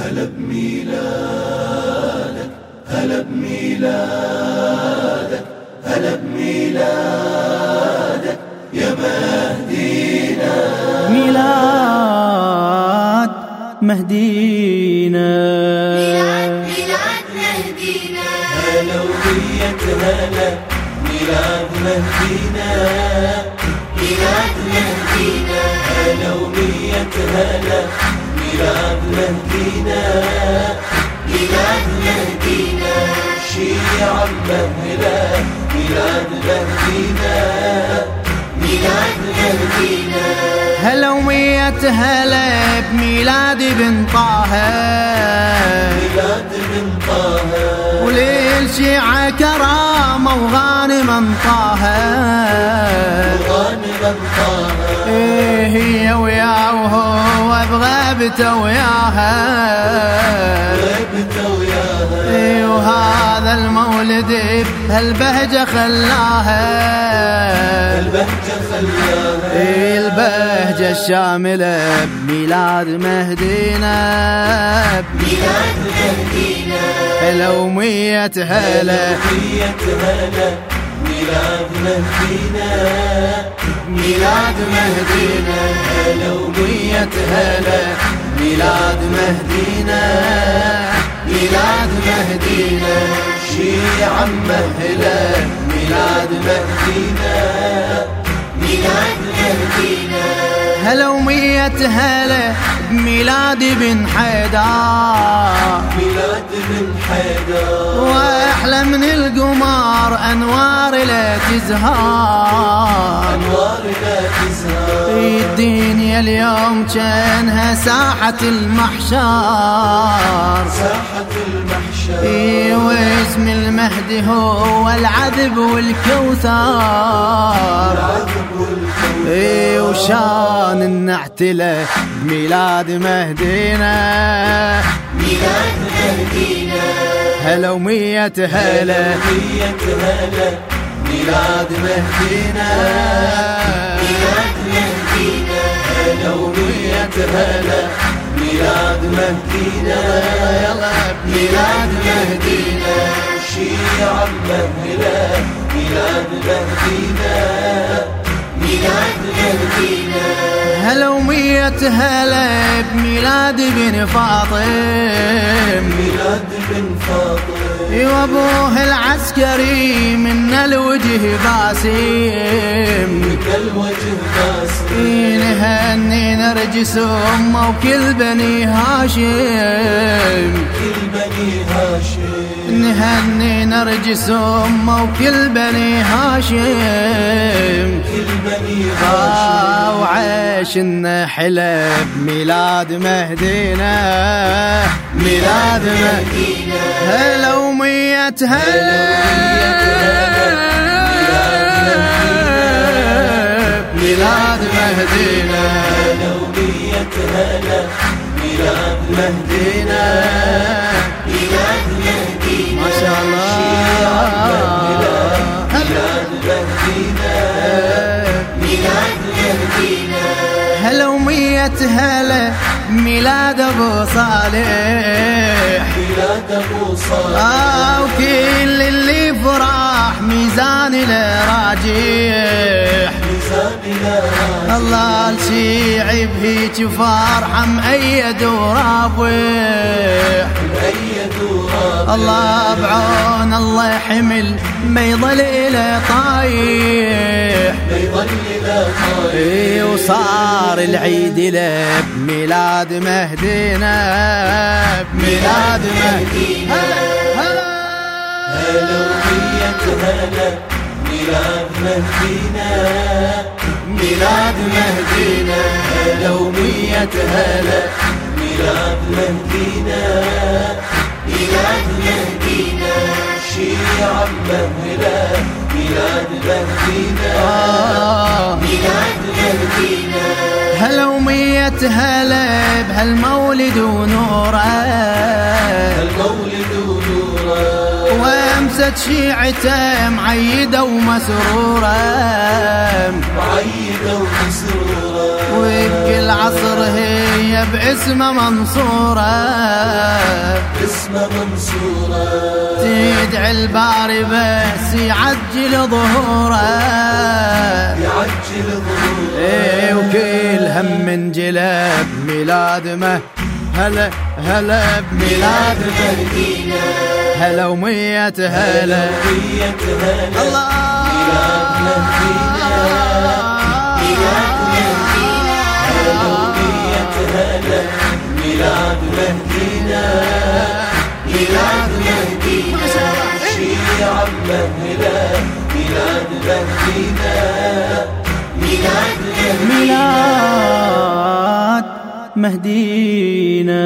هلا بميلادك هلا بميلادك هلا بميلادك يا مهدينا. ميلاد مهدينا. ميلاد مهدينا. هلا وبيت هلا ميلاد مهدينا. ميلاد مهدينا. هلا وبيت هلا ميلاد مهدينا ميلاد مهدينا شيعا مهلا ميلاد مهدينا ميلاد مهدينا هلا ومية هلا بميلاد بن طه. ميلاد بن طه. وللشيعة كرامة غانما طه. إيه هي وياه وهو بغيبته وياها. غبت وياها. إيه وهذا المولد بهالبهجة خلاها. البهجة خلاها. إيه البهجة الشاملة بميلاد مهدينا ميلاد مهدينا لو مية هلا. بيت هلا. ميلاد مهدينا. ميلاد مهدينا هلا مية هلا. ميلاد مهدينا ميلاد مهدينا. شيعا مهلا. ميلاد مهدينا ميلاد مهدينا. هلا ومية هلا بميلاد بن حيدر. ميلاد بن حيدر. وأحلى من القمر أنوار لا تزهار أنوار لا تزهر. الدنيا اليوم كأنها ساحة المحشر. ساحة المحشر. إي واسم المهدي هو العذب والكوثر. إي وشان النعتله بميلاد مهدينا ميلاد مهدينا هلا ومية هلا. هلا ميلاد مهدينا ميلاد مهدينا هلا ومية هلا. ميلاد مهدينا يلا. بميلاد مهدينا شيعا مهلا ميلاد مهدينا ميلاد مهدينا هلا ومية هلا بميلاد بن فاطم. ميلاد بن فاطم. وابوه العسكري من الوجه باسم كالوجه باسم نهني نرجس امه وكل بني هاشم. كل نهني نرجس امه وكل بني هاشم. كل بني هاشم. آه وعيش حلى بميلاد مهدينا ميلاد مهدينا هلا ومية هلا. ميلاد مهدينا هلا وبيت هلا. ميلاد مهدينا هلا ومية هلا ميلاد ابو صالح ميلاد أبو صالح. آه وكل اللي فرح ميزان لا الله الشيعي بهيج فرحة مأيد ورابح وراب الله بعون الله حمل ما يضل إلى طايح. ما طاير اي وصار العيد له بميلاد مهدينا بميلاد مهدينا هلا هلا هلا ميلاد مهدينا. ميلاد مهدينا. هلا ومية هلا ميلاد مهدينا. ميلاد مهدينا شيعا مهلا ميلاد مهدينا ميلاد مهدينا هلا ومية هلا بهالمولد ونوره. المولد ونوره. وامست شيعته معيدة ومسرورة. معيدة ومسرورة. وبكل عصر هي باسمه منصورة. اسمه منصورة. تدعي الباري بس يعجل ظهوره. يعجل ظهوره. إيه وكل هم من جلب ميلاد ما. هلا هلا بميلاد مهدينا هلا ومية مية هلا. الله. ميلاد مهدينا. ميلاد مهدينا. ميلاد مهدينا.